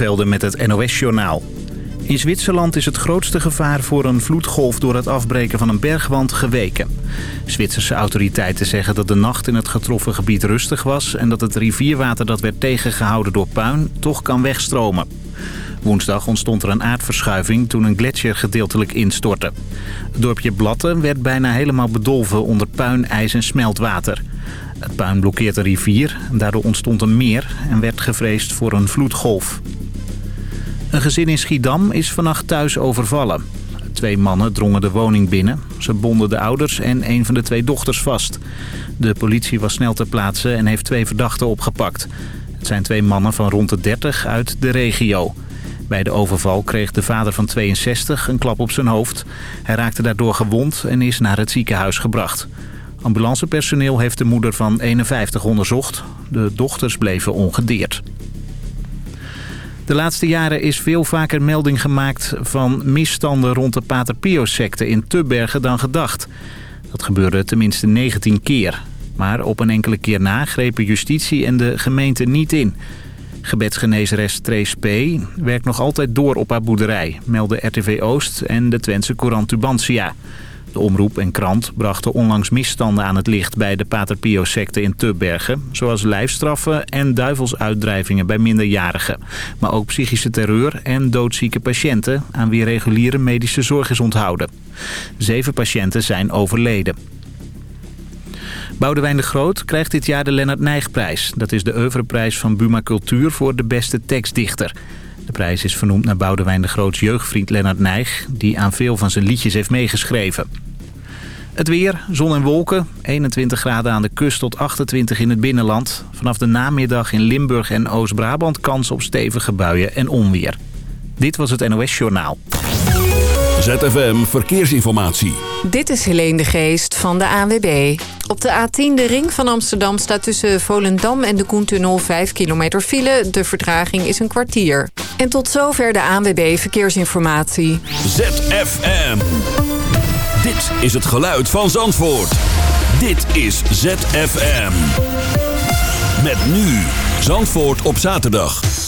Bijlevelde met het NOS-journaal. In Zwitserland is het grootste gevaar voor een vloedgolf door het afbreken van een bergwand geweken. Zwitserse autoriteiten zeggen dat de nacht in het getroffen gebied rustig was... en dat het rivierwater dat werd tegengehouden door puin toch kan wegstromen. Woensdag ontstond er een aardverschuiving toen een gletsjer gedeeltelijk instortte. Het dorpje Blatten werd bijna helemaal bedolven onder puin, ijs en smeltwater. Het puin blokkeert een rivier, daardoor ontstond een meer en werd gevreesd voor een vloedgolf. Een gezin in Schiedam is vannacht thuis overvallen. Twee mannen drongen de woning binnen. Ze bonden de ouders en een van de twee dochters vast. De politie was snel ter plaatse en heeft twee verdachten opgepakt. Het zijn twee mannen van rond de 30 uit de regio. Bij de overval kreeg de vader van 62 een klap op zijn hoofd. Hij raakte daardoor gewond en is naar het ziekenhuis gebracht. Ambulancepersoneel heeft de moeder van 51 onderzocht. De dochters bleven ongedeerd. De laatste jaren is veel vaker melding gemaakt van misstanden rond de Pater Pio-secte in Tubbergen dan gedacht. Dat gebeurde tenminste 19 keer. Maar op een enkele keer na grepen justitie en de gemeente niet in. Gebedsgenezeres Trace P. werkt nog altijd door op haar boerderij, melden RTV Oost en de Twentse Courant Tubantia. De omroep en krant brachten onlangs misstanden aan het licht bij de Pater Pio-secte in Tubbergen. Zoals lijfstraffen en duivelsuitdrijvingen bij minderjarigen. Maar ook psychische terreur en doodzieke patiënten aan wie reguliere medische zorg is onthouden. Zeven patiënten zijn overleden. Boudewijn de Groot krijgt dit jaar de Lennart Nijgprijs. Dat is de oeuvreprijs van Buma Cultuur voor de beste tekstdichter. De prijs is vernoemd naar Boudewijn de Groots jeugdvriend Lennart Nijg... die aan veel van zijn liedjes heeft meegeschreven. Het weer, zon en wolken. 21 graden aan de kust tot 28 in het binnenland. Vanaf de namiddag in Limburg en Oost-Brabant kans op stevige buien en onweer. Dit was het NOS Journaal. ZFM Verkeersinformatie. Dit is Helene de Geest van de ANWB. Op de A10, de ring van Amsterdam, staat tussen Volendam en de Koentunnel 5 kilometer file. De vertraging is een kwartier. En tot zover de ANWB Verkeersinformatie. ZFM. Dit is het geluid van Zandvoort. Dit is ZFM. Met nu Zandvoort op zaterdag.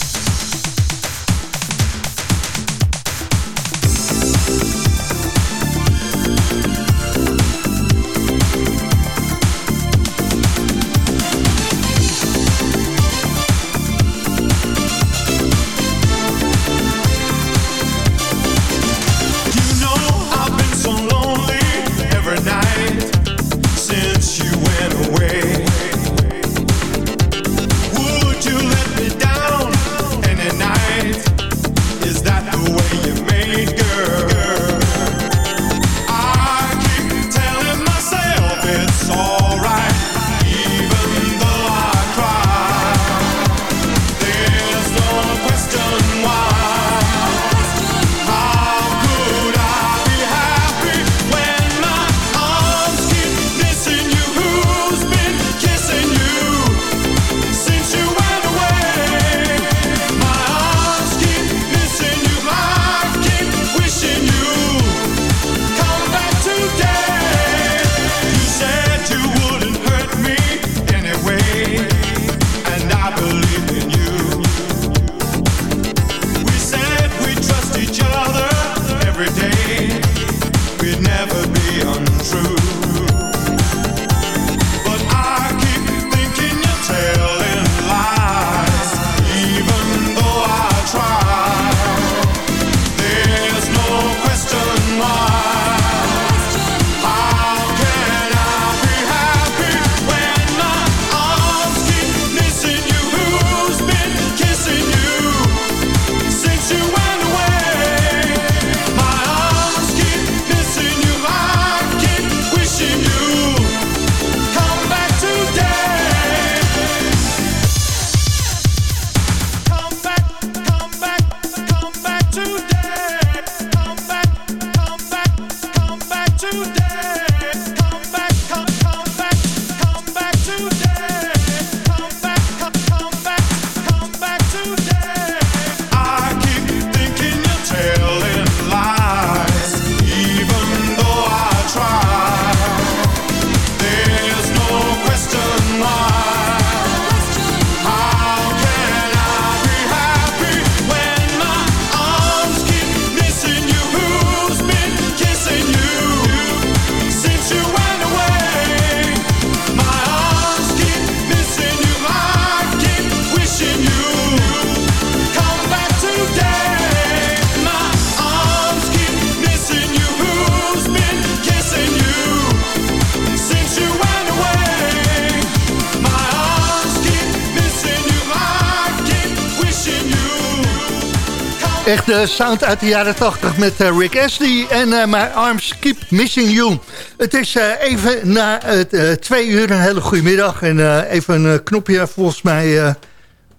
De sound uit de jaren 80 met uh, Rick Astley en uh, My Arms Keep Missing You. Het is uh, even na het twee uur, een hele goede middag. En even een knopje volgens mij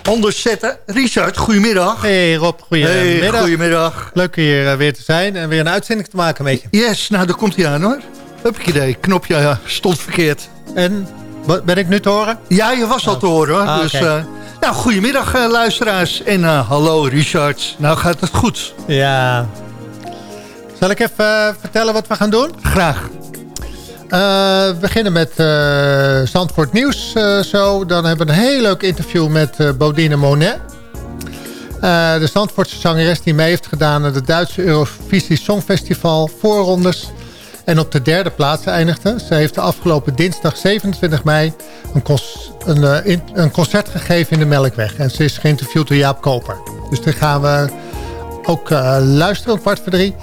anders zetten. Richard, goedemiddag. Hey Rob, goedemiddag. Hey, goedemiddag. Leuk hier weer te zijn en weer een uitzending te maken met je. Yes, nou daar komt hij aan hoor. Heb ik idee, knopje stond verkeerd. En, ben ik nu te horen? Ja, je was al te horen hoor. Ah, dus, okay. Nou, goedemiddag uh, luisteraars. En uh, hallo Richard. Nou gaat het goed. Ja. Zal ik even uh, vertellen wat we gaan doen? Graag. we beginnen met Zandvoort Nieuws zo. Dan hebben we een heel leuk interview met Bodine Monet. de Zandvoortse zangeres die mee heeft gedaan... aan het Duitse Eurovisie Songfestival voorrondes... En op de derde plaats eindigde. Ze heeft de afgelopen dinsdag 27 mei een, eh, een, concert gegeven in de Melkweg. En ze is geïnterviewd door Jaap Koper. Dus daar gaan we ook uh, luisteren om kwart voor drie.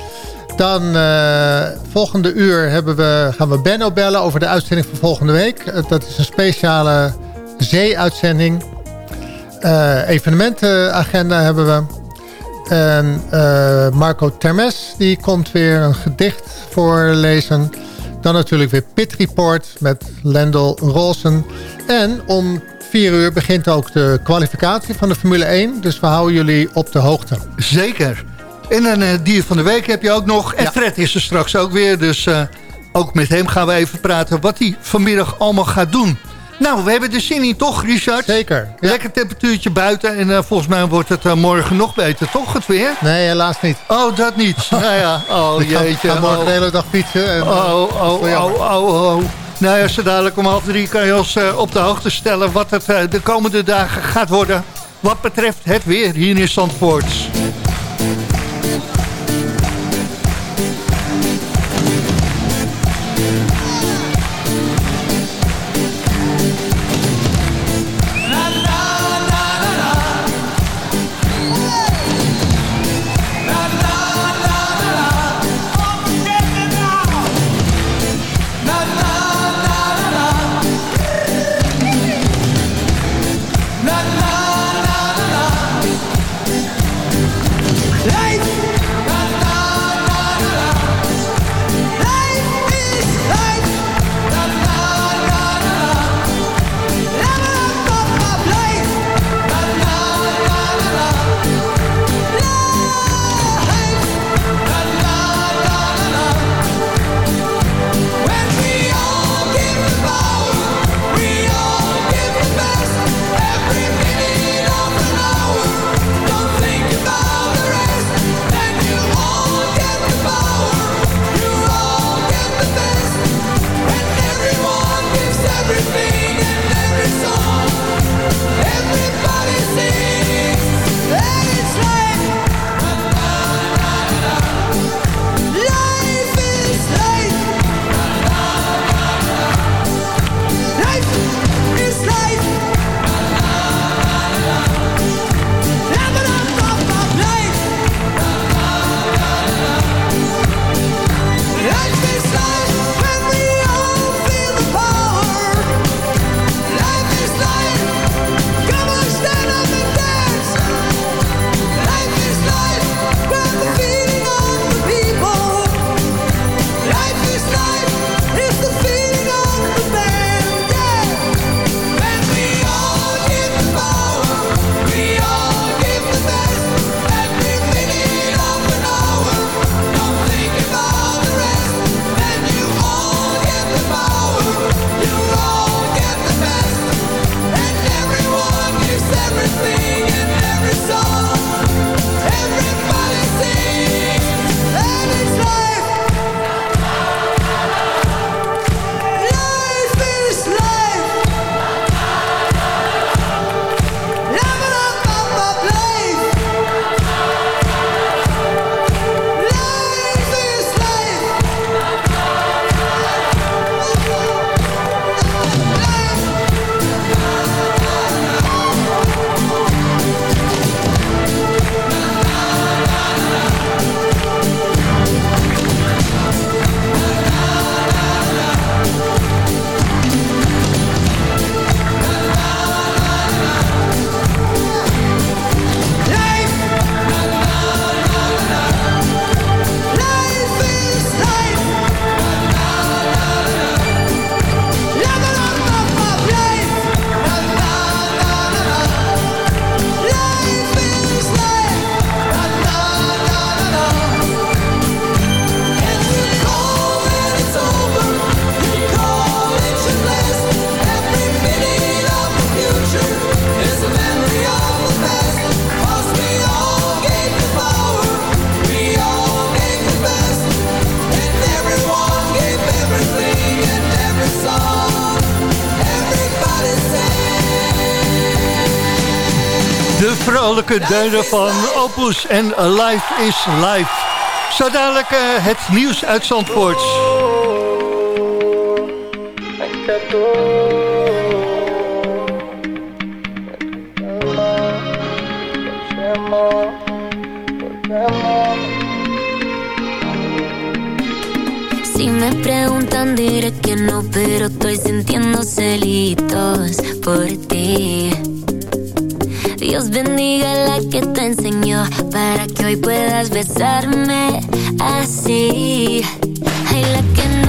Dan uh, volgende uur we, gaan we Benno bellen over de uitzending van volgende week. dat is een speciale zee-uitzending. evenementenagenda hebben we. En Marco Termes die komt weer een gedicht voorlezen. Dan natuurlijk weer Pit Report met Lendl Rolsen. En om vier uur begint ook de kwalificatie van de Formule 1. Dus we houden jullie op de hoogte. Zeker. En een uh, dier van de week heb je ook nog. En Fred is er straks ook weer. Dus uh, ook met hem gaan we even praten wat hij vanmiddag allemaal gaat doen. Nou, we hebben de zin in toch, Richard? Zeker. Lekker temperatuurtje buiten. En uh, volgens mij wordt het uh, morgen nog beter, toch, het weer? Nee, helaas niet. Oh, dat niet. nou ja, oh jeetje. Ik ga morgen oh. de hele dag fietsen. En, oh, oh, oh, oh, oh, oh. Nou ja, zo dadelijk om half drie kan je ons uh, op de hoogte stellen... wat het de komende dagen gaat worden... wat betreft het weer hier in Zandvoort. Vrolijke deuren van Opus en Life is Life. Zo dadelijk uh, het nieuws uit Zandvoort. Si me preguntan diré que no, pero estoy sintiendo celitos por ti. Dios bendiga la que te enseñó para que hoy puedas besarme así. Ay, la que no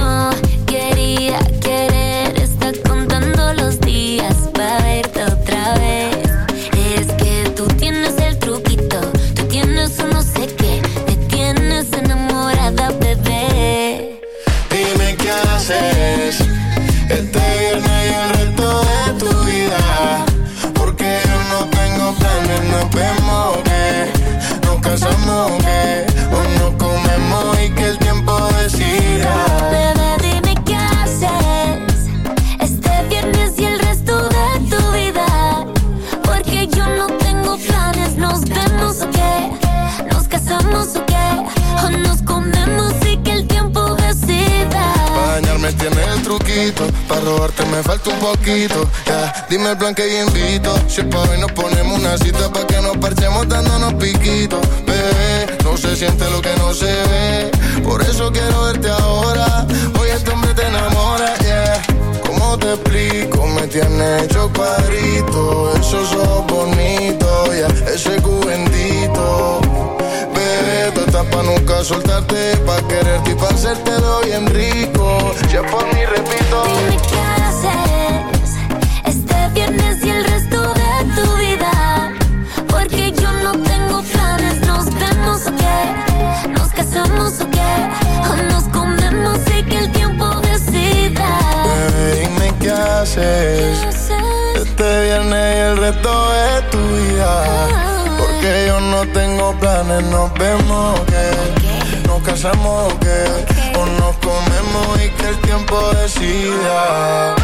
poquito. Ya, dime el plan que yo invito. Si es pa' hoy nos ponemos una cita pa' que nos parchemos dándonos piquitos. Bebé, no se siente lo que no se ve. Por eso quiero verte ahora. Hoy este hombre te enamora, yeah. ¿Cómo te explico? Me tiene hecho cuadrito. Esos ojos bonitos, yeah. Ese cubendito. Tú estás pa' nunca soltarte Pa' quererte y pa' hacértelo bien rico es por mí, repito Nos casamos que O nos comemos y que el tiempo decida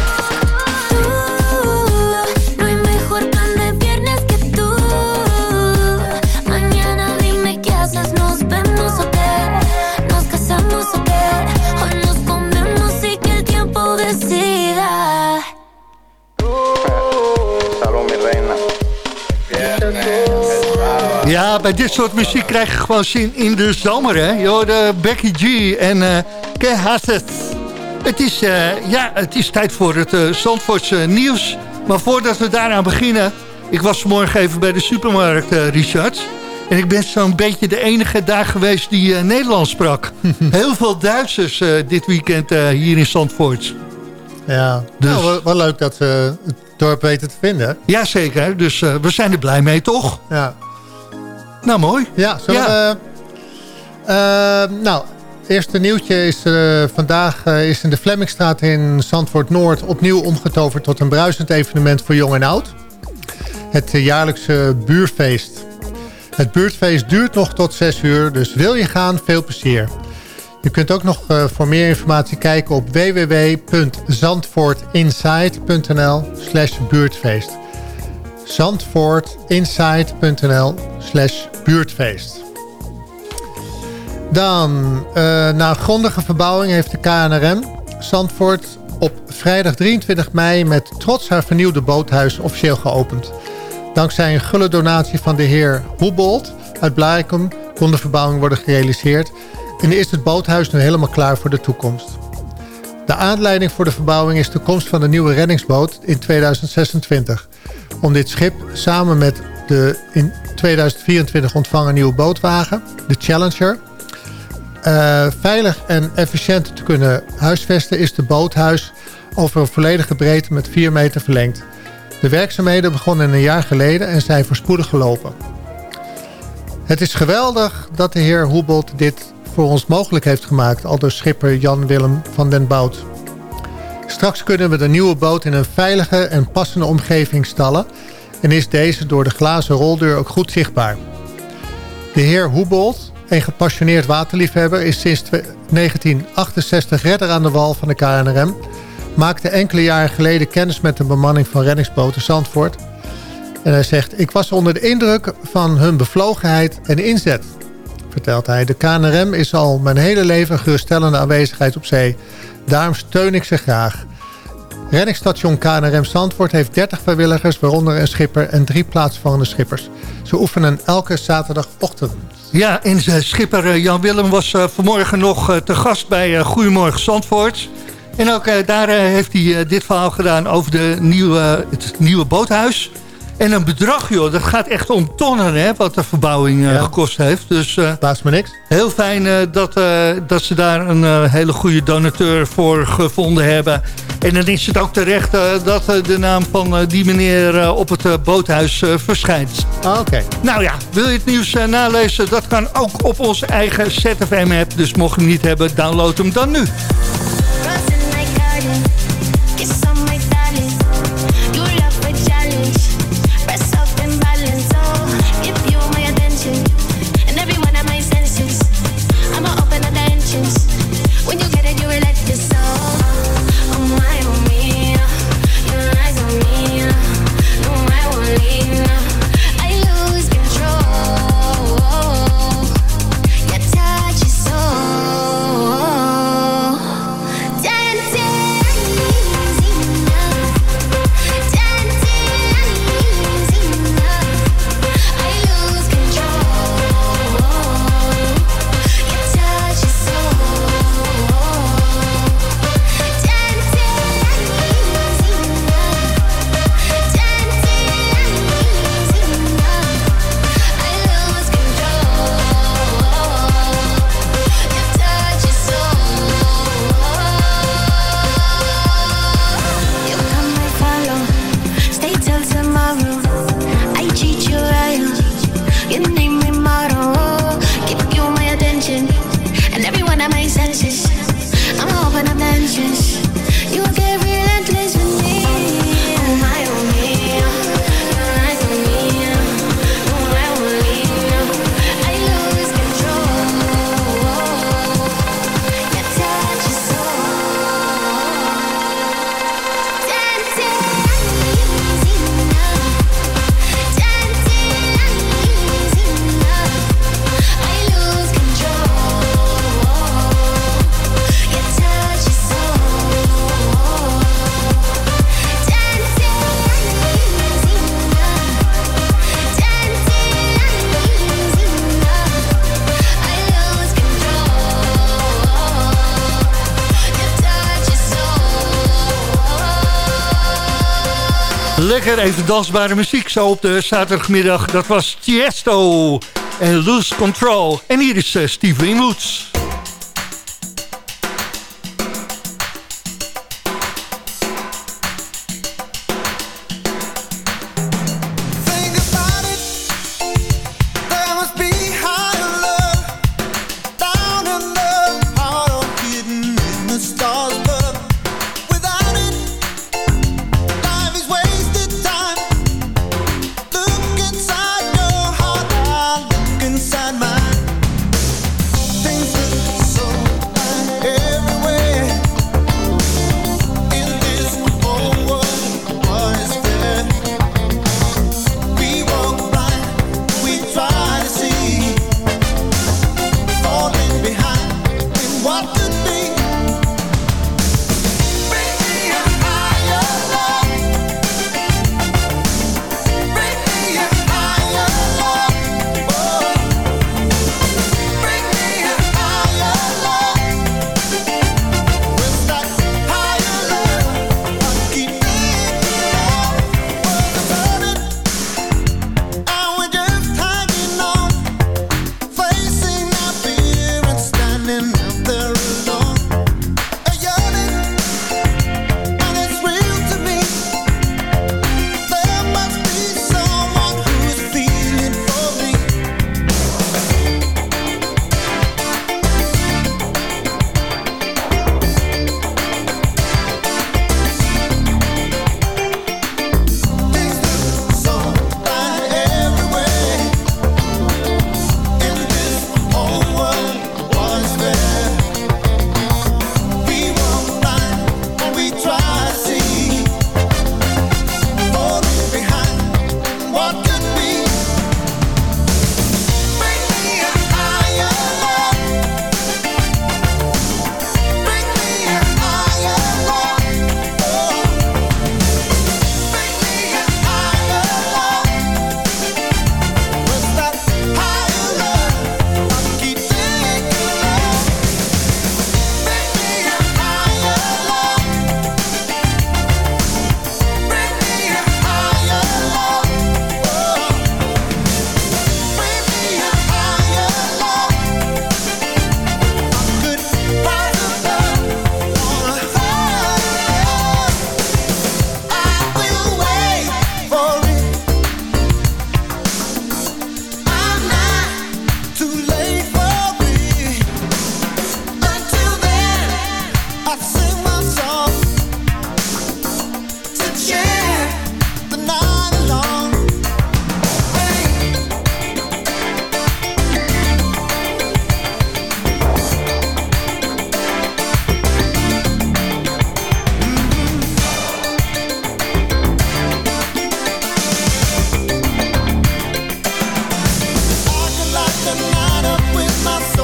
dit soort muziek krijg je gewoon zin in de zomer, hè? Je hoorde Becky G en uh, Ke Hasset. Het is, uh, ja, het is tijd voor het uh, Zandvoortse nieuws. Maar voordat we daaraan beginnen... Ik was vanmorgen even bij de supermarkt, uh, Richard. En ik ben zo'n beetje de enige daar geweest die uh, Nederlands sprak. Heel veel Duitsers uh, dit weekend hier in Zandvoort. Ja, dus... nou, wel, wel leuk dat ze het dorp weten te vinden. Jazeker, dus we zijn er blij mee, toch? Ja. Nou, mooi. Ja, zullen ja. we... Uh, nou, eerste nieuwtje is... Uh, vandaag uh, is in de Flemmingstraat in Zandvoort-Noord... opnieuw omgetoverd tot een bruisend evenement voor jong en oud. Het jaarlijkse buurfeest. Het buurtfeest duurt nog tot 6 uur, dus wil je gaan, veel plezier. Je kunt ook nog voor meer informatie kijken op www.zandvoortinside.nl slash buurtfeest. zandvoortinside.nl slash buurtfeest. Dan, uh, na grondige verbouwing heeft de KNRM Zandvoort op vrijdag 23 mei met trots haar vernieuwde boothuis officieel geopend. Dankzij een gulle donatie van de heer Hoebold uit Blarikum kon de verbouwing worden gerealiseerd en is het boothuis nu helemaal klaar voor de toekomst. De aanleiding voor de verbouwing is de komst van de nieuwe reddingsboot in 2026. Om dit schip samen met de in 2024 ontvangen nieuwe bootwagen, de Challenger... Uh, veilig en efficiënt te kunnen huisvesten is de boothuis over een volledige breedte met 4 meter verlengd. De werkzaamheden begonnen een jaar geleden en zijn voorspoedig gelopen. Het is geweldig dat de heer Hoebold dit voor ons mogelijk heeft gemaakt, al door schipper Jan-Willem van den Bout. Straks kunnen we de nieuwe boot in een veilige en passende omgeving stallen en is deze door de glazen roldeur ook goed zichtbaar. De heer Hoebold, een gepassioneerd waterliefhebber, is sinds 1968 redder aan de wal van de KNRM, maakte enkele jaren geleden kennis met de bemanning van reddingsboten Zandvoort En hij zegt, ik was onder de indruk van hun bevlogenheid en inzet. Vertelt hij, de KNRM is al mijn hele leven geruststellende aanwezigheid op zee. Daarom steun ik ze graag. Reddingsstation KNRM Zandvoort heeft 30 vrijwilligers, waaronder een schipper en drie plaatsvangende schippers. Ze oefenen elke zaterdagochtend. Ja, en schipper eh, Jan Willem was uh, vanmorgen nog te gast bij Goedemorgen Zandvoort. En ook daar heeft hij dit verhaal gedaan over de nieuwe, het nieuwe boothuis. En een bedrag, joh, dat gaat echt om tonnen, hè, wat de verbouwing uh, gekost heeft. Dus uh, me niks. Heel fijn uh, dat, dat ze daar een hele goede donateur voor gevonden hebben. En dan is het ook terecht dat de naam van die meneer op het boothuis verschijnt. Ah, oké. Nou ja, wil je het nieuws nalezen? Dat kan ook op onze eigen ZFM-app. Dus mocht je hem niet hebben, download hem dan nu. Even dansbare muziek zo op de zaterdagmiddag. Dat was Tiesto en Loose Control. En hier is uh, Steve Woods.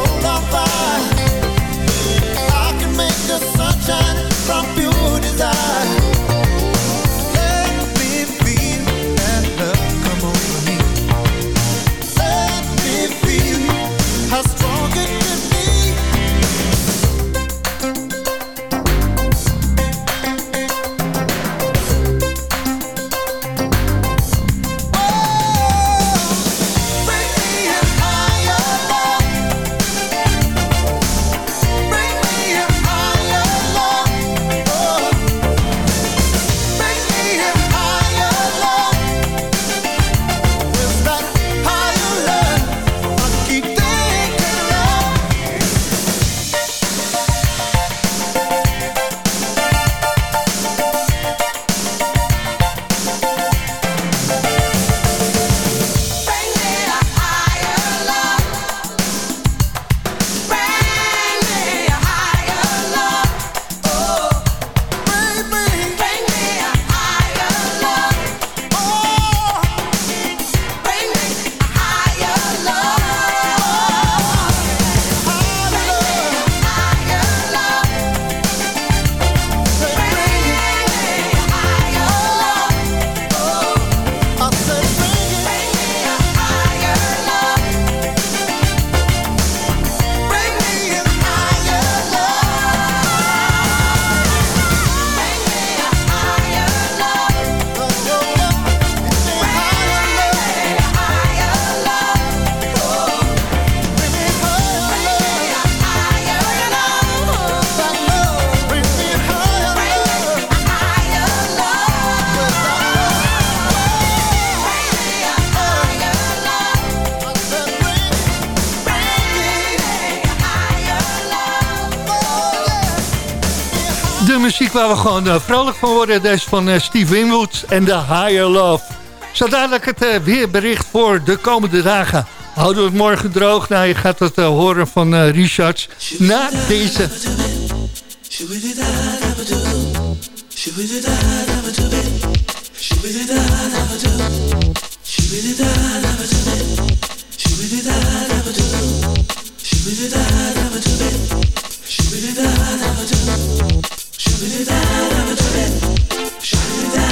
Waar we gewoon uh, vrolijk van worden. Deze van uh, Steve Winwood en de Higher Love. Zo dadelijk het uh, weerbericht voor de komende dagen. Houden we het morgen droog? Nou, je gaat het horen van Richards na deze... this means war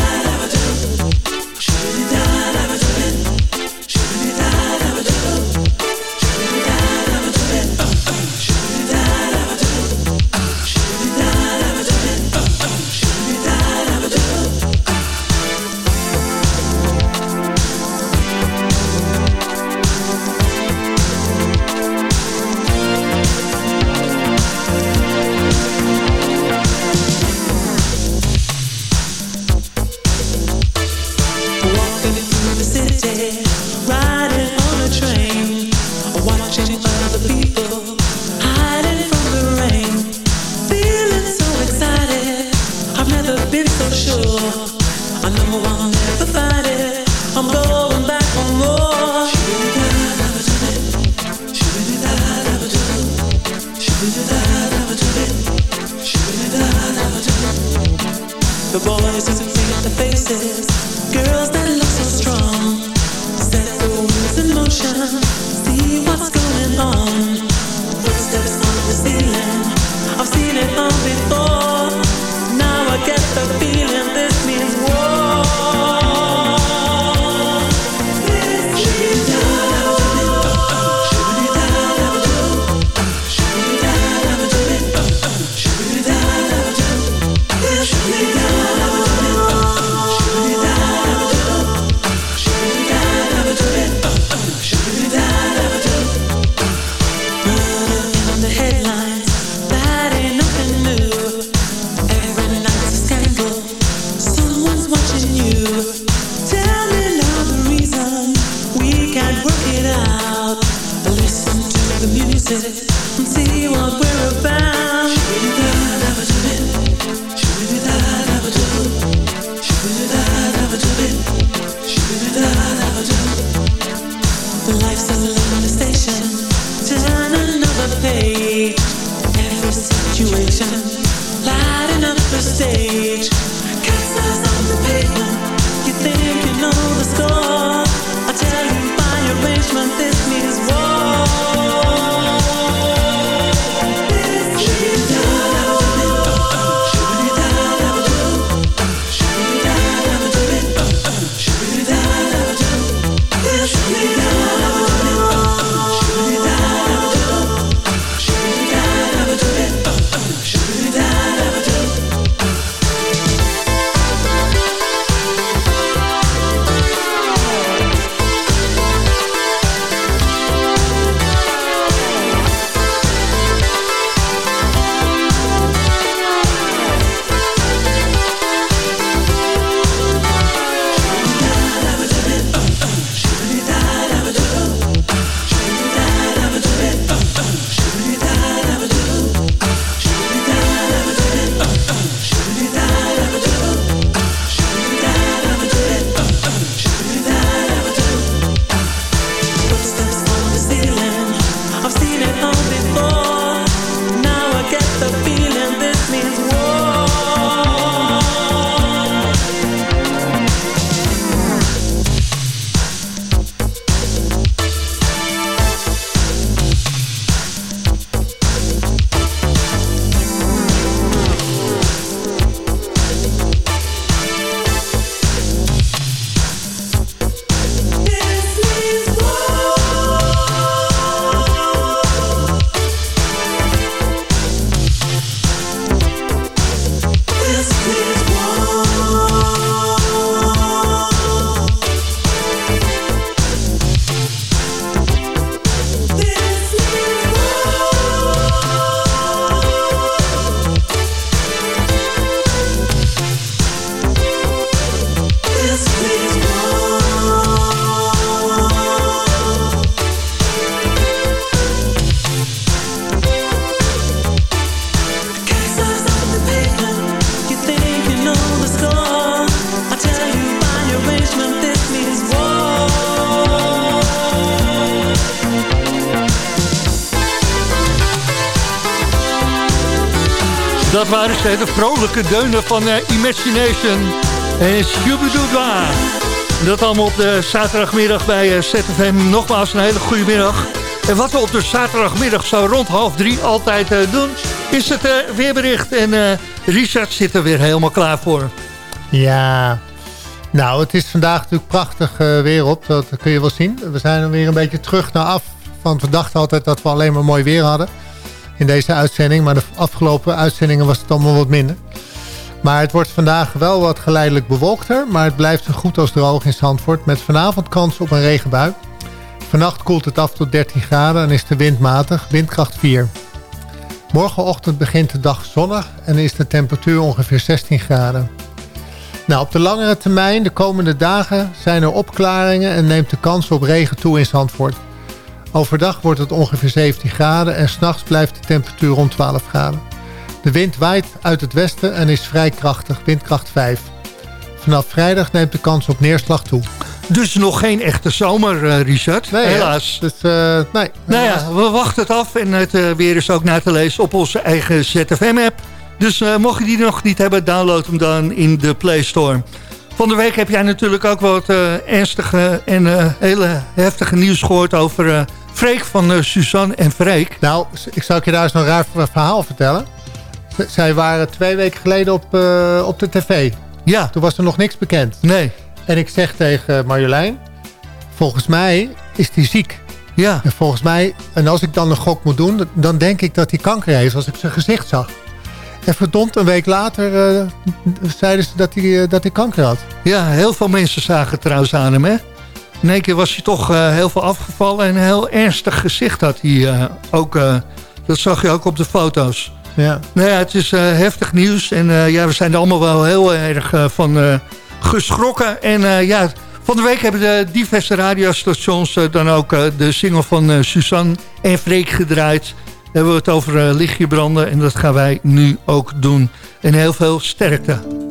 De vrolijke deunen van uh, Imagination en Shubidooba. Dat allemaal op de zaterdagmiddag bij uh, ZFM. Nogmaals een hele goede middag. En wat we op de zaterdagmiddag zo rond half drie altijd uh, doen... is het weerbericht. En Richard zit er weer helemaal klaar voor. Ja, nou het is vandaag natuurlijk prachtig weer op. Dat kun je wel zien. We zijn weer een beetje terug naar af. Want we dachten altijd dat we alleen maar mooi weer hadden in deze uitzending. Maar de afgelopen uitzendingen was het allemaal wat minder. Maar het wordt vandaag wel wat geleidelijk bewolkter. Maar het blijft zo goed als droog in Zandvoort. Met vanavond kans op een regenbui. Vannacht koelt het af tot 13 graden en is de wind matig. Windkracht 4. Morgenochtend begint de dag zonnig en is de temperatuur ongeveer 16 graden. Nou, op de langere termijn, de komende dagen, zijn er opklaringen en neemt de kans op regen toe in Zandvoort. Overdag wordt het ongeveer 17 graden en s'nachts blijft de temperatuur rond 12 graden. De wind waait uit het westen en is vrij krachtig, windkracht 5. Vanaf vrijdag neemt de kans op neerslag toe. Dus nog geen echte zomer, uh, Richard. Nee, helaas. Dus, uh, nee, nou ja, we wachten het af. En het uh, weer is ook na te lezen op onze eigen ZFM-app. Dus mocht je die nog niet hebben, download hem dan in de Play Store. Van de week heb jij natuurlijk ook wat ernstige en hele heftige nieuws gehoord over Freek van uh, Suzanne en Freek. Nou, ik zal je daar eens een raar verhaal vertellen. Zij waren twee weken geleden op, uh, op de tv. Ja. Toen was er nog niks bekend. Nee. En ik zeg tegen Marjolein... Volgens mij is hij ziek. Ja. En volgens mij... En als ik dan een gok moet doen... Dan denk ik dat hij kanker heeft als ik zijn gezicht zag. En verdomd, een week later uh, zeiden ze dat hij, dat hij kanker had. Ja, heel veel mensen zagen trouwens aan hem, hè? In één keer was hij toch uh, heel veel afgevallen en een heel ernstig gezicht had hij uh, ook. Uh, dat zag je ook op de foto's. Ja. Nou ja, het is heftig nieuws en ja, we zijn er allemaal wel heel erg van geschrokken. En ja, van de week hebben de diverse radiostations dan ook de single van Suzanne en Freek gedraaid. Daar hebben we het over lichtje branden en dat gaan wij nu ook doen. En heel veel sterkte.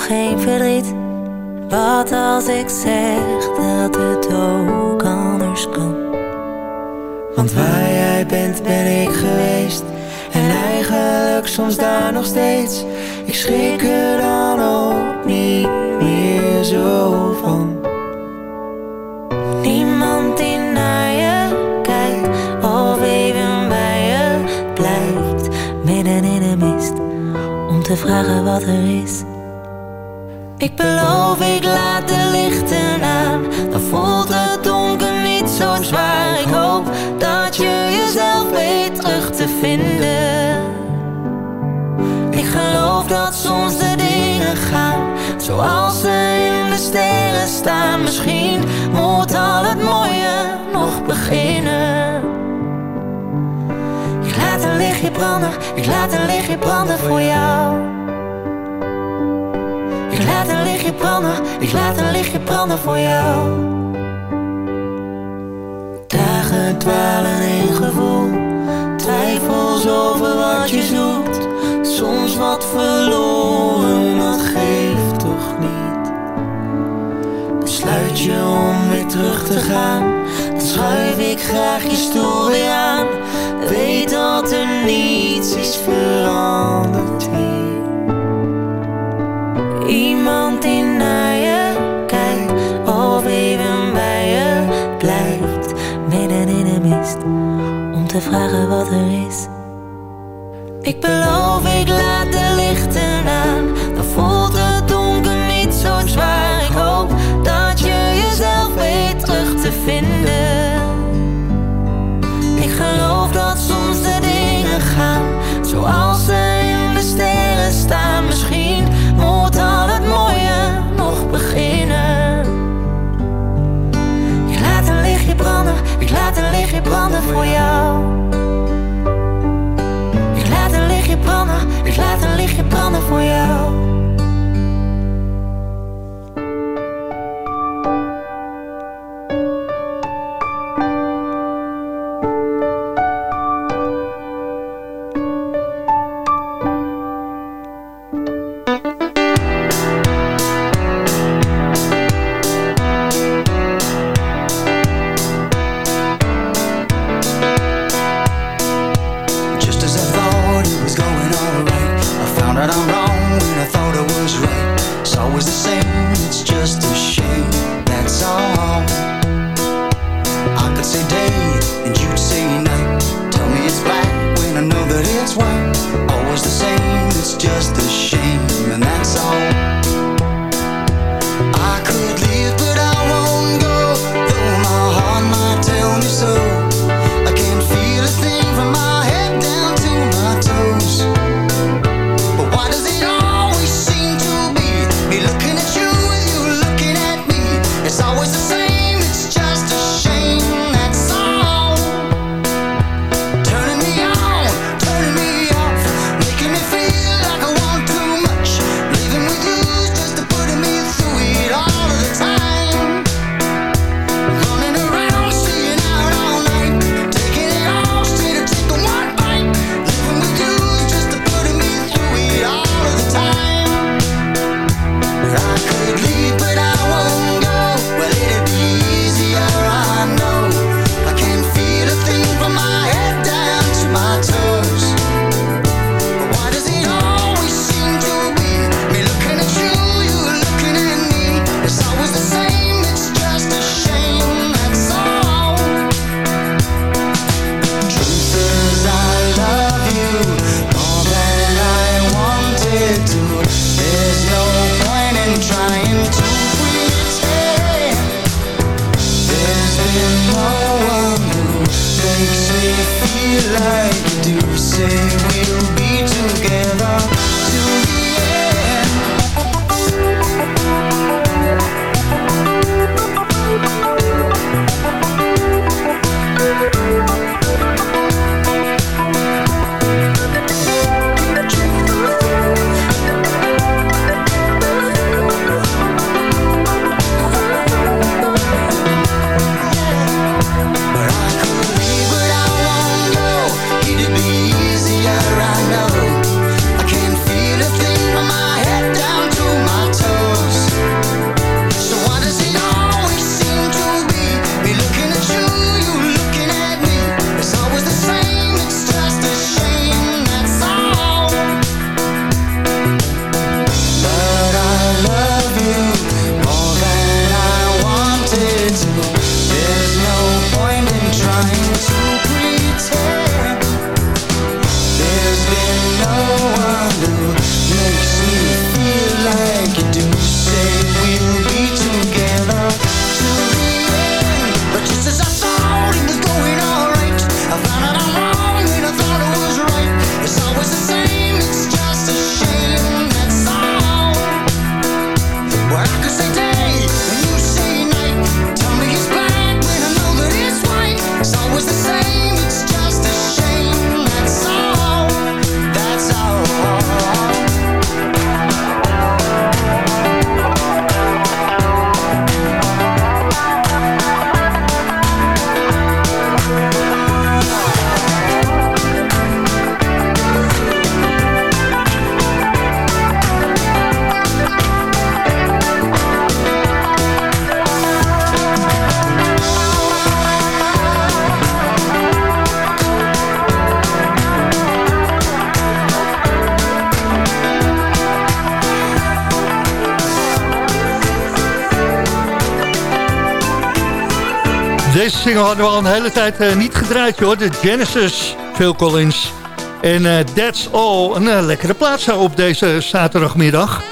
Geen verdriet. Wat als ik zeg dat het ook anders kan? Want waar jij bent ben ik geweest En eigenlijk soms daar nog steeds Ik schrik er dan ook niet meer zo van te vragen wat er is. Ik beloof, ik laat de lichten aan. Dan voelt het donker niet zo zwaar. Ik hoop dat je jezelf weet terug te vinden. Ik geloof dat soms de dingen gaan zoals ze in de sterren staan. Misschien moet al het mooie nog beginnen. Ik laat een lichtje branden, ik laat een lichtje branden voor jou. Ik laat een lichtje branden, ik laat een lichtje branden voor jou. Dagen dwalen in gevoel, twijfels over wat je zoekt. Soms wat verloren, dat geeft toch niet. Besluit je om weer terug te gaan, dan schuif ik graag je stoel weer aan. Vragen wat er is. Ik beloof, ik laat de lichten aan. Dan voelt het donker niet zo zwaar. Ik hoop dat je jezelf weet terug te vinden. Ik geloof dat soms de dingen gaan zoals ze in de sterren staan. Misschien moet al het mooie nog beginnen. Ik laat een lichtje branden, ik laat een lichtje branden voor jou. Laat een lichtje branden voor jou. Hadden we al een hele tijd uh, niet gedraaid, hoor. De Genesis, Phil Collins. En uh, That's All, een uh, lekkere plaats op deze zaterdagmiddag.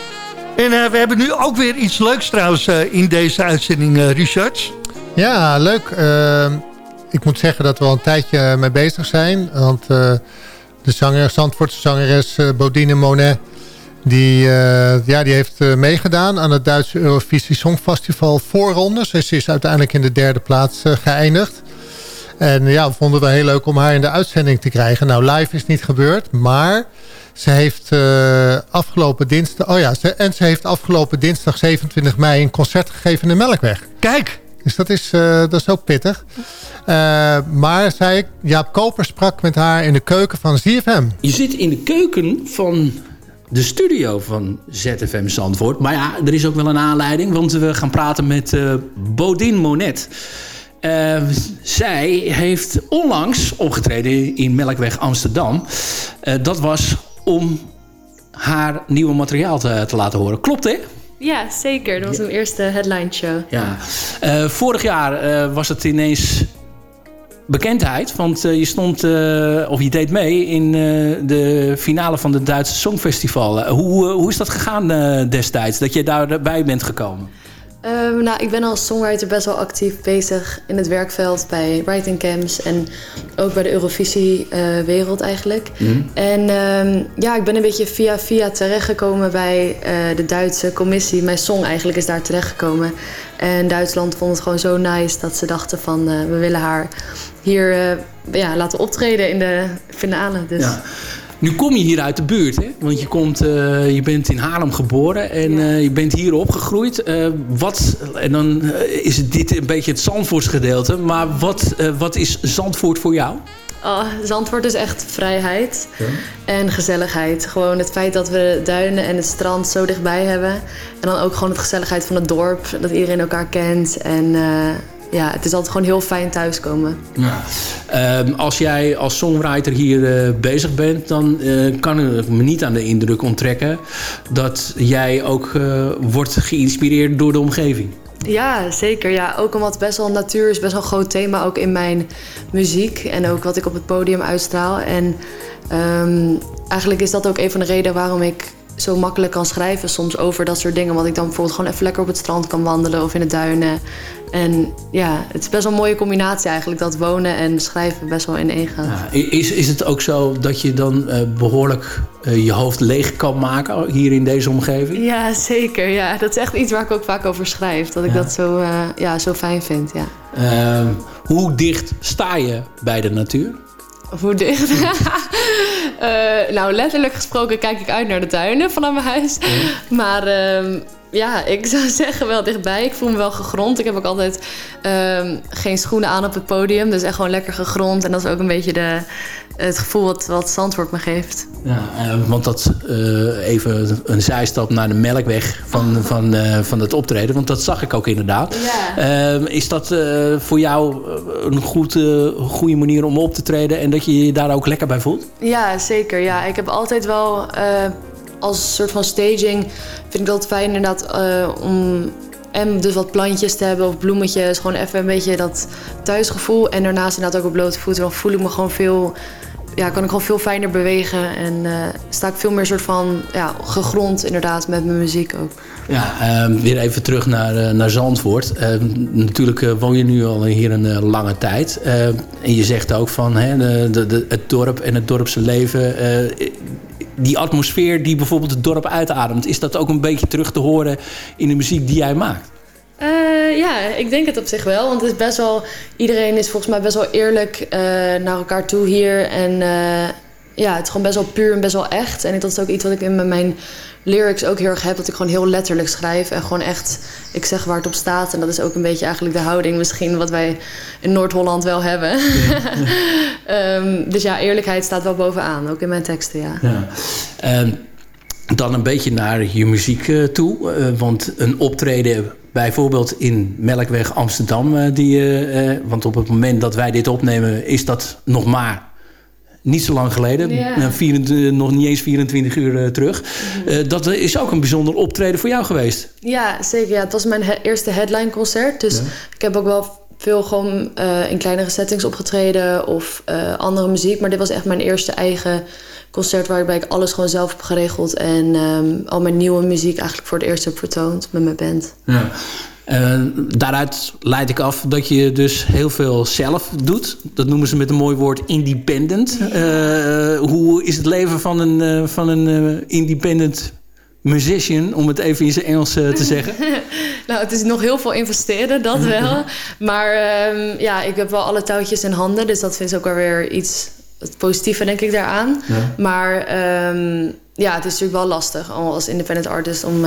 En we hebben nu ook weer iets leuks trouwens in deze uitzending, Richard. Ja, leuk. ik moet zeggen dat we al een tijdje mee bezig zijn. Want de zanger, Zandvoortse zangeres Bodine Monet... Die, uh, ja, die heeft uh, meegedaan aan het Duitse Eurovisie Songfestival voorrondes. Ze is uiteindelijk in de derde plaats uh, geëindigd. En ja, we vonden het heel leuk om haar in de uitzending te krijgen. Nou, live is niet gebeurd, maar ze heeft afgelopen dinsdag... Oh ja, ze, en ze heeft afgelopen dinsdag 27 mei een concert gegeven in de Melkweg. Kijk! Dus dat is, dat is ook pittig. maar, zei ik, Jaap Koper sprak met haar in de keuken van ZFM. Je zit in de keuken van de studio van ZFM Zandvoort. Maar ja, er is ook wel een aanleiding, want we gaan praten met uh, Bodine Monet. Uh, zij heeft onlangs opgetreden in Melkweg Amsterdam. Uh, dat was om haar nieuwe materiaal te, te, laten horen. Klopt, hè? Ja, zeker. Dat was een eerste headline show. Ja. vorig jaar was het ineens bekendheid. Want uh, je stond, uh, of je deed mee in uh, de finale van het Duitse Songfestival. hoe, hoe is dat gegaan destijds, dat je daarbij bent gekomen? Um, nou, ik ben als songwriter best wel actief bezig in het werkveld bij writing camps en ook bij de Eurovisie wereld eigenlijk. Mm. En um, ja, ik ben een beetje via via terechtgekomen bij de Duitse commissie. Mijn song eigenlijk is daar terechtgekomen. En Duitsland vond het gewoon zo nice dat ze dachten van we willen haar hier uh, ja, laten optreden in de finale. Dus. Ja. Nu kom je hier uit de buurt, hè? want je, komt, uh, je bent in Haarlem geboren en ja. uh, je bent hier opgegroeid. Uh, wat, en dan is dit een beetje het Zandvoorts gedeelte, maar wat, wat is Zandvoort voor jou? Oh, Zandvoort is echt vrijheid ja. en gezelligheid. Gewoon het feit dat we duinen en het strand zo dichtbij hebben. En dan ook gewoon het gezelligheid van het dorp, dat iedereen elkaar kent en ja, het is altijd gewoon heel fijn thuiskomen. Ja. Uh, als jij als songwriter hier uh, bezig bent... dan uh, kan ik me niet aan de indruk onttrekken... dat jij ook uh, wordt geïnspireerd door de omgeving. Ja, zeker. Ja. Ook omdat best wel natuur is best wel een groot thema... ook in mijn muziek en ook wat ik op het podium uitstraal. En um, eigenlijk is dat ook een van de redenen waarom ik zo makkelijk kan schrijven soms over dat soort dingen. Want ik dan bijvoorbeeld gewoon even lekker op het strand kan wandelen of in de duinen. En ja, het is best wel een mooie combinatie eigenlijk. Dat wonen en schrijven best wel in één gaat. Ja, is, is het ook zo dat je dan uh, behoorlijk uh, je hoofd leeg kan maken hier in deze omgeving? Ja, zeker. Ja. Dat is echt iets waar ik ook vaak over schrijf. Dat ik ja. dat zo, uh, ja, zo fijn vind. Ja. Ehm, hoe dicht sta je bij de natuur? Hoe dicht? nou, letterlijk gesproken kijk ik uit naar de tuinen vanaf mijn huis. Maar uh, ja, ik zou zeggen wel dichtbij. Ik voel me wel gegrond. Ik heb ook altijd um, geen schoenen aan op het podium. Dus echt gewoon lekker gegrond. En dat is ook een beetje de, het gevoel wat, wat Zandvoort me geeft. Ja, uh, want dat uh, even een zijstap naar de melkweg van, van, uh, van het optreden. Want dat zag ik ook inderdaad. Ja. is dat voor jou een goed, goede manier om op te treden en dat je je daar ook lekker bij voelt? Ja, zeker. Ja. Ik heb altijd wel als soort van staging vind ik dat fijn inderdaad uh, om en dus wat plantjes te hebben of bloemetjes. Gewoon even een beetje dat thuisgevoel. En daarnaast inderdaad ook op blote voeten. Dan voel ik me gewoon veel... Ja, kan ik gewoon veel fijner bewegen. En uh, sta ik veel meer soort van ja, gegrond inderdaad met mijn muziek ook. Ja, uh, weer even terug naar, uh, naar Zandvoort. natuurlijk woon je nu al hier een lange tijd. en je zegt ook van hè, de, de, het dorp en het dorpse leven die atmosfeer die bijvoorbeeld het dorp uitademt... is dat ook een beetje terug te horen in de muziek die jij maakt? Uh, ja, ik denk het op zich wel. Want het is best wel, iedereen is volgens mij best wel eerlijk uh, naar elkaar toe hier. En uh, ja, het is gewoon best wel puur en best wel echt. En dat is ook iets wat ik in mijn lyrics ook heel erg heb. Dat ik gewoon heel letterlijk schrijf. En gewoon echt, ik zeg waar het op staat. En dat is ook een beetje eigenlijk de houding misschien wat wij in Noord-Holland wel hebben. Ja. um, dus ja, eerlijkheid staat wel bovenaan. Ook in mijn teksten, ja. ja. Um, dan een beetje naar je muziek uh, toe. Uh, want een optreden bijvoorbeeld in Melkweg Amsterdam. Uh, die, want op het moment dat wij dit opnemen is dat nog maar niet zo lang geleden. Ja. 24, nog niet eens 24 uur uh, terug. Mm -hmm. uh, dat is ook een bijzonder optreden voor jou geweest. Ja, zeker. Ja. Het was mijn he eerste headline concert. Dus ja. ik heb ook wel veel gewoon uh, in kleinere settings opgetreden. Of andere muziek. Maar dit was echt mijn eerste eigen concert... waarbij ik alles gewoon zelf heb geregeld. En um, al mijn nieuwe muziek eigenlijk voor het eerst heb vertoond met mijn band. Ja. Uh, daaruit leid ik af dat je dus heel veel zelf doet. Dat noemen ze met een mooi woord independent. Uh, hoe is het leven van een, uh, van een independent musician, om het even in zijn Engels te zeggen? nou, het is nog heel veel investeren, dat wel. maar um, ja, ik heb wel alle touwtjes in handen. Dus dat vind ik ook wel weer iets het positieve, denk ik, daaraan. Ja. Maar um, ja, het is natuurlijk wel lastig als independent artist om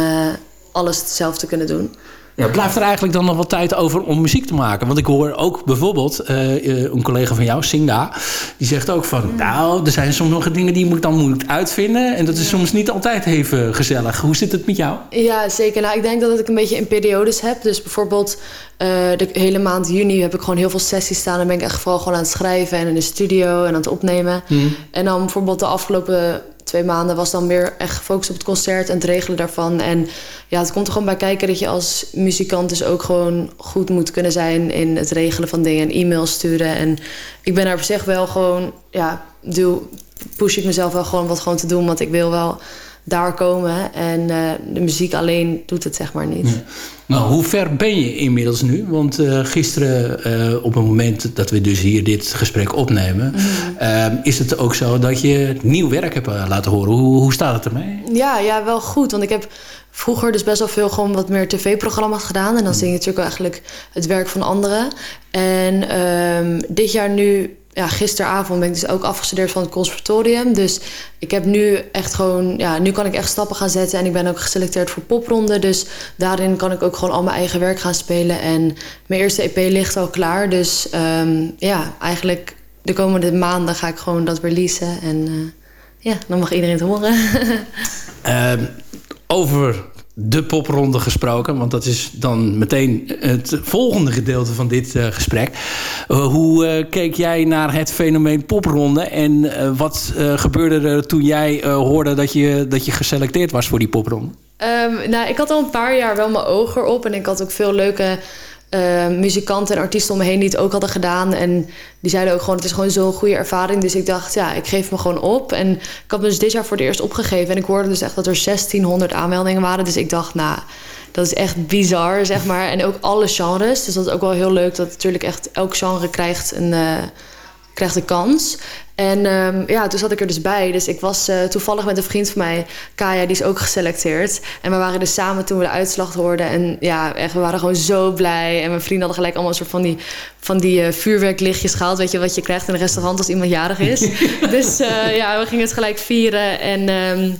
alles zelf te kunnen doen. Ja, blijft er eigenlijk dan nog wat tijd over om muziek te maken? Want ik hoor ook bijvoorbeeld uh, een collega van jou, Singa... die zegt ook van, nou, er zijn soms nog dingen die ik dan moet uitvinden... en dat is soms niet altijd even gezellig. Hoe zit het met jou? Ja, zeker. Nou, ik denk dat ik een beetje in periodes heb. Dus bijvoorbeeld uh, de hele maand juni heb ik gewoon heel veel sessies staan... en ben ik echt vooral gewoon aan het schrijven en in de studio en aan het opnemen. Hmm. En dan bijvoorbeeld de afgelopen twee maanden was dan meer echt gefocust op het concert en het regelen daarvan. En ja, het komt er gewoon bij kijken dat je als muzikant dus ook gewoon goed moet kunnen zijn in het regelen van dingen en e-mails sturen. En ik ben daar op zich wel gewoon, ja, doe, push ik mezelf wel gewoon wat gewoon te doen, want ik wil wel daar komen. En uh, de muziek alleen doet het zeg maar niet. Ja. Nou, hoe ver ben je inmiddels nu? Want uh, gisteren, uh, op het moment dat we dus hier dit gesprek opnemen... Mm. is het ook zo dat je nieuw werk hebt laten horen. Hoe, hoe staat het ermee? Ja, ja, wel goed. Want ik heb vroeger dus best wel veel gewoon wat meer tv-programma's gedaan. En dan zing je natuurlijk eigenlijk het werk van anderen. En um, dit jaar nu ja, gisteravond ben ik dus ook afgestudeerd van het conservatorium. Dus ik heb nu echt gewoon, ja, nu kan ik echt stappen gaan zetten. En ik ben ook geselecteerd voor popronde. Dus daarin kan ik ook gewoon al mijn eigen werk gaan spelen. En mijn eerste EP ligt al klaar. Dus um, ja, eigenlijk de komende maanden ga ik gewoon dat releasen. En uh, ja, dan mag iedereen het horen. uh, over de popronde gesproken. Want dat is dan meteen het volgende gedeelte van dit uh, gesprek. Uh, hoe uh, keek jij naar het fenomeen popronde? En wat gebeurde er toen jij hoorde dat je, dat je geselecteerd was voor die popronde? Um, nou, ik had al een paar jaar wel mijn ogen erop. En ik had ook veel leuke uh, muzikanten en artiesten om me heen die het ook hadden gedaan. En die zeiden ook gewoon, het is gewoon zo'n goede ervaring. Dus ik dacht, ja, ik geef me gewoon op. En ik had me dus dit jaar voor het eerst opgegeven. En ik hoorde dus echt dat er 1600 aanmeldingen waren. Dus ik dacht, nou, dat is echt bizar, zeg maar. En ook alle genres. Dus dat is ook wel heel leuk dat natuurlijk echt elk genre krijgt een, uh, krijgt een kans. En um, ja, toen zat ik er dus bij. Dus ik was uh, toevallig met een vriend van mij, Kaya, die is ook geselecteerd. En we waren dus samen toen we de uitslag hoorden. En ja, echt, we waren gewoon zo blij. En mijn vrienden hadden gelijk allemaal een soort van die, van die uh, vuurwerklichtjes gehaald. Weet je wat je krijgt in een restaurant als iemand jarig is. dus uh, ja, we gingen het gelijk vieren. En... Um,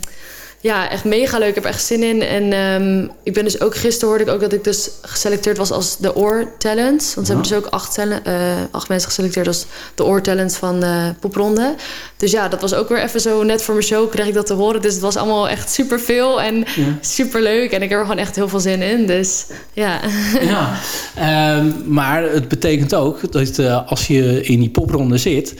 ja, echt mega leuk. Ik heb echt zin in. En um, ik ben dus ook gisteren hoorde ik ook dat ik dus geselecteerd was als de Oor Talent. Want ze ja. hebben dus ook acht, uh, acht mensen geselecteerd als de Oor Talent van uh, Popronde. Dus ja, dat was ook weer even zo net voor mijn show kreeg ik dat te horen. Dus het was allemaal echt super veel en ja. super leuk. En ik heb er gewoon echt heel veel zin in. Dus ja. Ja, um, maar het betekent ook dat uh, als je in die popronde zit,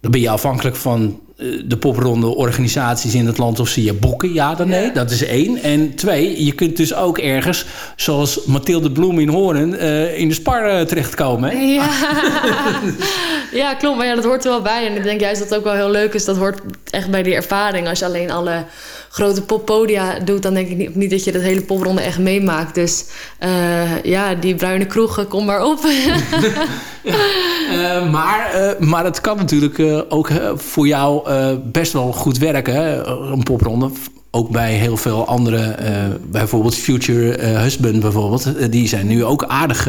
dan ben je afhankelijk van de popronde organisaties in het land of ze je boeken, ja dan nee. Ja. Dat is één. En twee, je kunt dus ook ergens, zoals Mathilde Bloem in Hoorn, uh, in de spar uh, terechtkomen. Hè? Ja. ja, klopt. Maar ja, dat hoort er wel bij. En ik denk juist dat het ook wel heel leuk is. Dat hoort echt bij die ervaring. Als je alleen alle grote poppodia doet, dan denk ik niet, niet dat je dat hele popronde echt meemaakt. Dus uh, ja, die bruine kroegen, kom maar op. uh, maar, uh, maar het kan natuurlijk ook voor jou best wel goed werken, een popronde ook bij heel veel andere, uh, bijvoorbeeld Future uh, Husband bijvoorbeeld, uh, die zijn nu ook aardig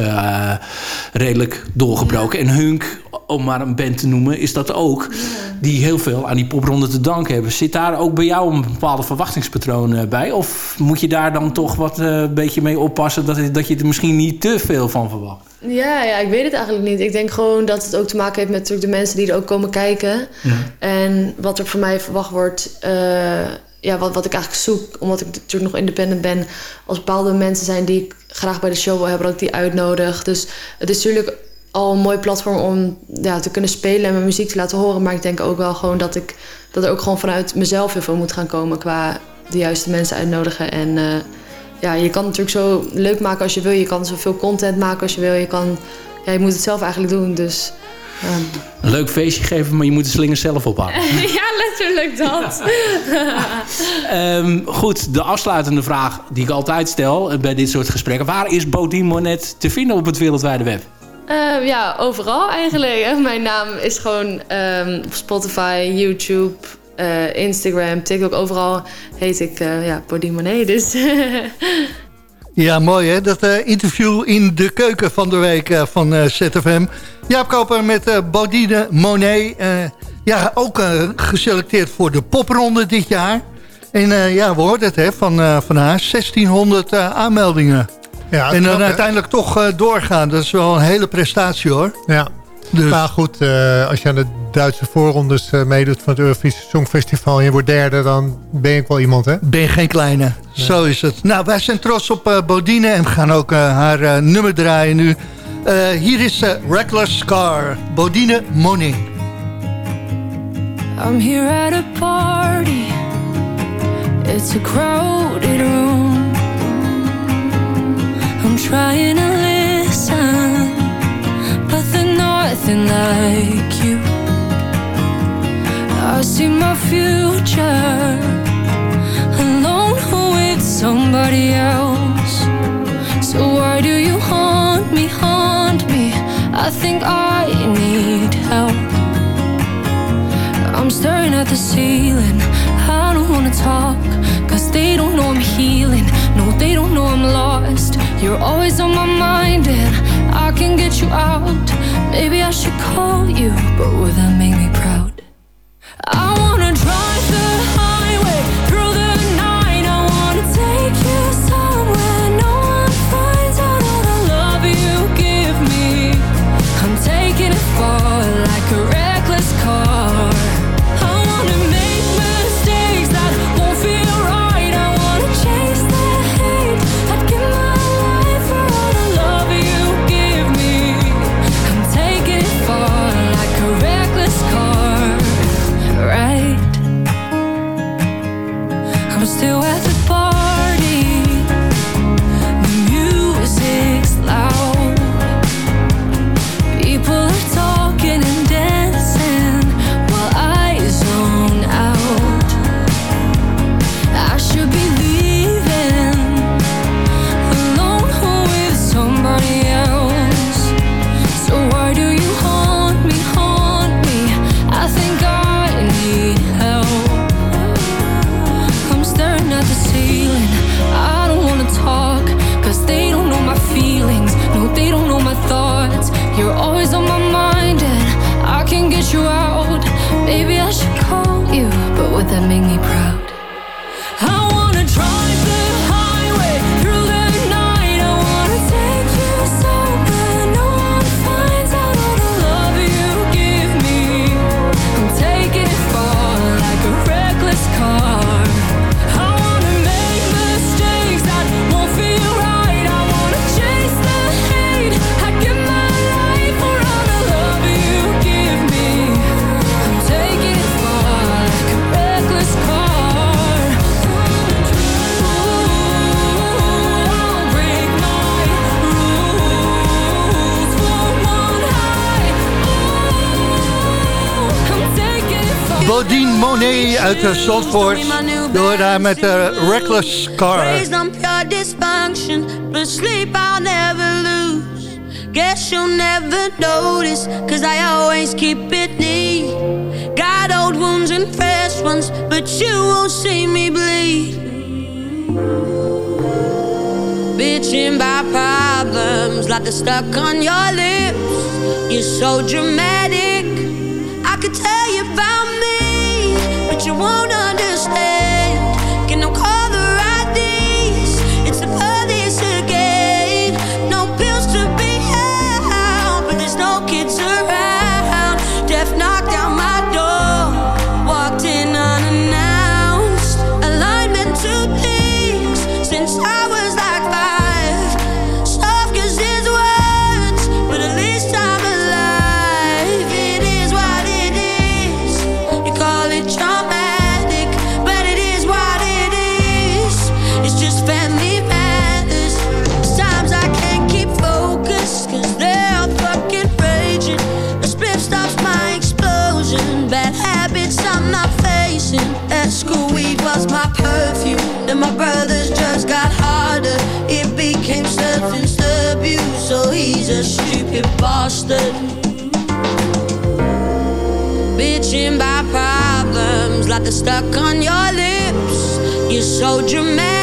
redelijk doorgebroken. Ja. En Hunk, om maar een band te noemen, is dat ook. Ja. Die heel veel aan die popronde te danken hebben. Zit daar ook bij jou een bepaalde verwachtingspatroon bij? Of moet je daar dan toch wat een beetje mee oppassen dat, dat je er misschien niet te veel van verwacht? Ja, ja, ik weet het eigenlijk niet. Ik denk gewoon dat het ook te maken heeft met de mensen die er ook komen kijken. Ja. En wat er voor mij verwacht wordt ja, wat, wat ik eigenlijk zoek, omdat ik natuurlijk nog independent ben, als bepaalde mensen zijn die ik graag bij de show wil hebben, dat ik die uitnodig. Dus het is natuurlijk al een mooi platform om ja, te kunnen spelen en mijn muziek te laten horen. Maar ik denk ook wel gewoon dat ik dat er ook gewoon vanuit mezelf heel veel moet gaan komen qua de juiste mensen uitnodigen. En uh, ja, je kan natuurlijk zo leuk maken als je wil. Je kan zoveel content maken als je wil. Je, kan, ja, je moet het zelf eigenlijk doen. Dus. Een leuk feestje geven, maar je moet de slingers zelf ophangen. ja, letterlijk dat. um, goed, de afsluitende vraag die ik altijd stel bij dit soort gesprekken. Waar is Bodine Monet te vinden op het wereldwijde web? Uh, ja, overal eigenlijk. Mijn naam is gewoon um, Spotify, YouTube, uh, Instagram, TikTok. Overal heet ik uh, ja, Bodine Monet. Dus Ja, mooi hè. Dat uh, interview in de keuken van de week uh, van uh, ZFM. Jaap Koper met Baudine Monet. ja, ook geselecteerd voor de popronde dit jaar. En ja, we hoorden het hè, van, van haar. 1600 aanmeldingen. Ja, en dan knap, uiteindelijk toch doorgaan. Dat is wel een hele prestatie hoor. Ja, dus. Maar goed, uh, als je aan de Duitse voorrondes uh, meedoet van het Eurovisie Songfestival... en je wordt derde, dan ben je wel iemand, hè? Ben je geen kleine. Nee. Zo is het. Nou, wij zijn trots op uh, Bodine en we gaan ook haar nummer draaien nu. Eh, hier is eh, Reckless Car, Bodine Monet. I'm here at a party It's a crowded room I'm trying to listen nothing like you. I see my future alone with somebody else. So why do you haunt? I think I need help. I'm staring at the ceiling. I don't wanna talk, cause they don't know I'm healing. No, they don't know I'm lost. You're always on my mind, and I can get you out. Maybe I should call you, but would that make me proud? I wanna drive the highway Monet uit eh, Zandvoort. Door daar met de a Reckless Car. Guess you'll never notice, cause I always keep it neat. Got old wounds and fresh ones, but you won't see me bleed. Bitching by problems, like the stuck on your lips. You're so dramatic. won't got stuck on your lips. You're so dramatic.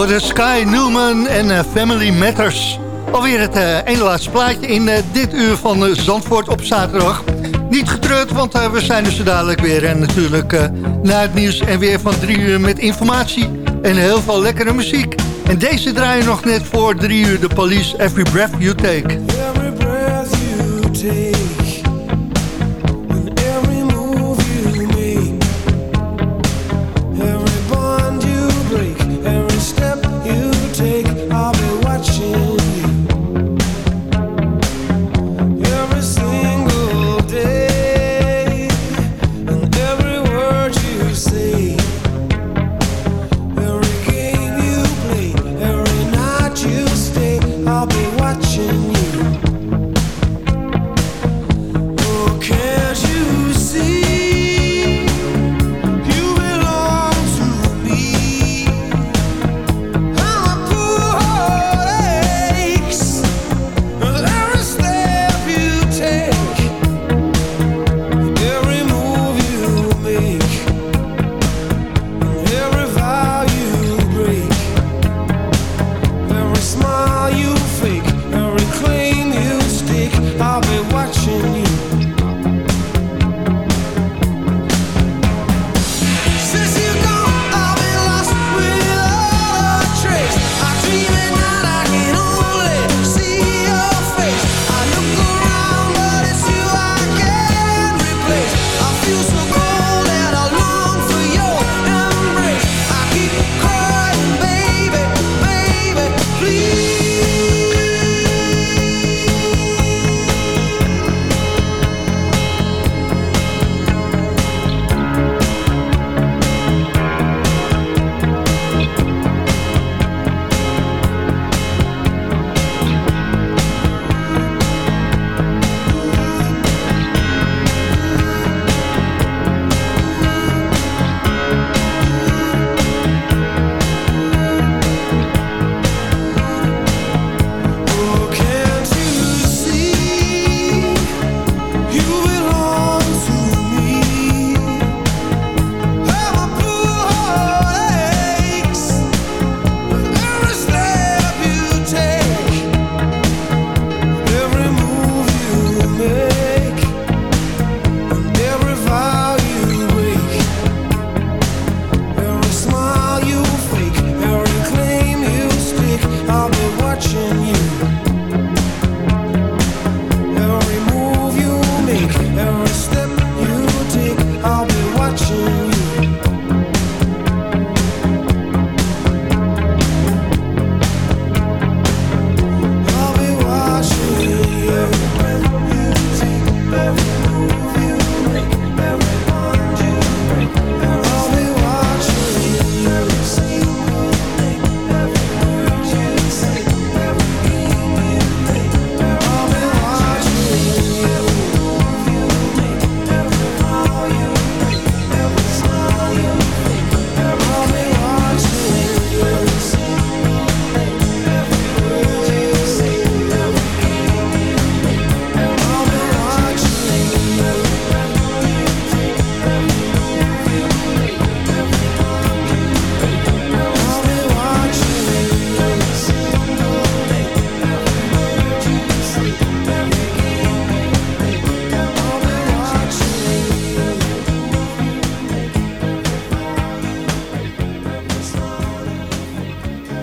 hoorde Sky Newman en eh, Family Matters. Alweer het uh, ene laatste plaatje in eh, dit uur van Zandvoort op zaterdag. Niet getreurd, want we zijn dus dadelijk weer. En natuurlijk na het nieuws en weer van drie uur met informatie. En heel veel lekkere muziek. En deze draaien nog net voor drie uur de police Every Breath You Take.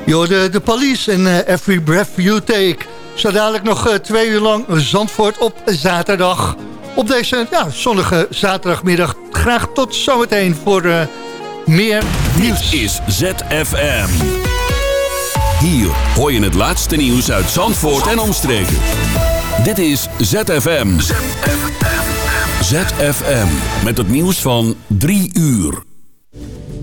Yo, de, de police en uh, Every Breath You Take. Zo dadelijk nog uh, twee uur lang Zandvoort op zaterdag. Op deze ja, zonnige zaterdagmiddag. Graag tot zometeen voor uh, meer nieuws. Dit is ZFM. Hier hoor je het laatste nieuws uit Zandvoort en omstreken. Dit is ZFM. ZFM. ZFM. Met het nieuws van drie uur.